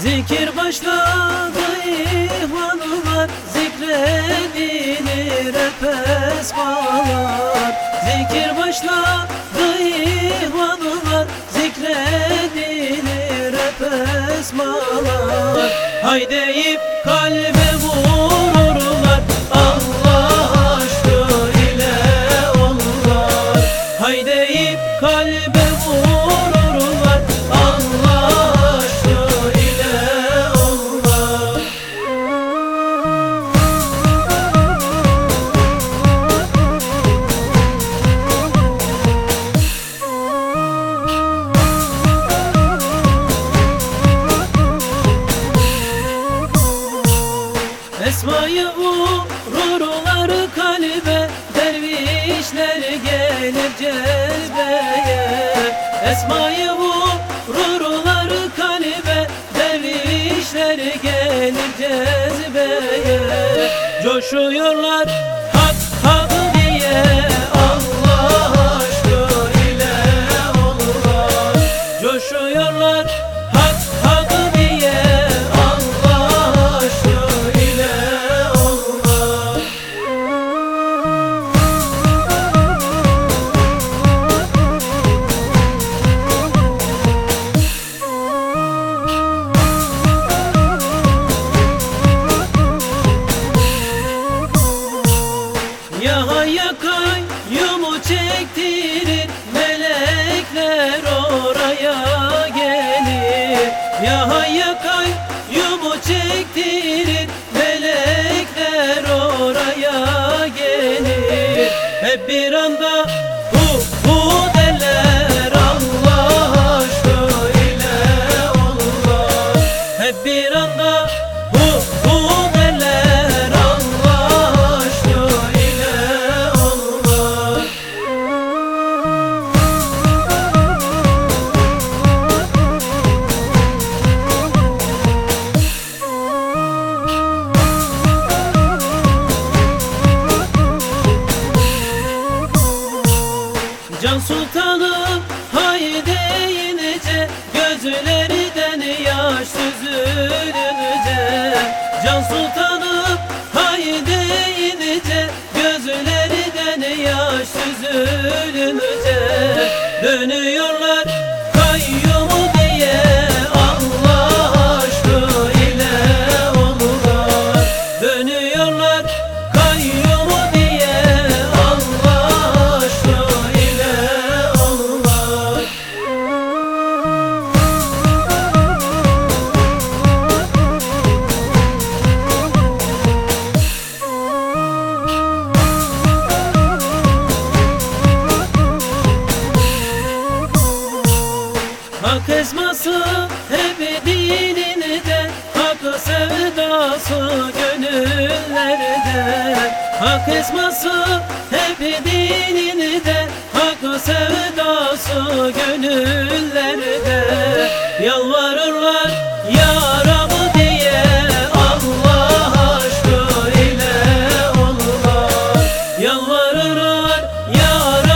Zikir başladı ihvanlar Zikredilir hep esmalar Zikir başladı ihvanlar Zikredilir hep esmalar Haydeyip kalbe Esmayı vururlar kalbe Dervişler gelir cezbeye Esmayı vururlar kalbe Dervişler gelir cezbeye. Coşuyorlar hak hak diye Allah aşkı ile onlar Coşuyorlar Ya yakay yumu çektirir Melekler oraya gelir. Ya yakay yumu çektirir Melekler oraya gelir. Hep bir anda hu hu derler Allah aşkı ile onlar Hep bir anda sultanım haydi yenice. Gözlerinden yaş süzülünce. Can sultanım haydi yenice. Gözlerinden yaş süzülünce. Dönüyorlar sevdası Hem dininde Hak sevdası gönüllerde Hak esması Hep dininde Hak sevdası gönüllerde Yalvarırlar yaramı yalvarırlar yar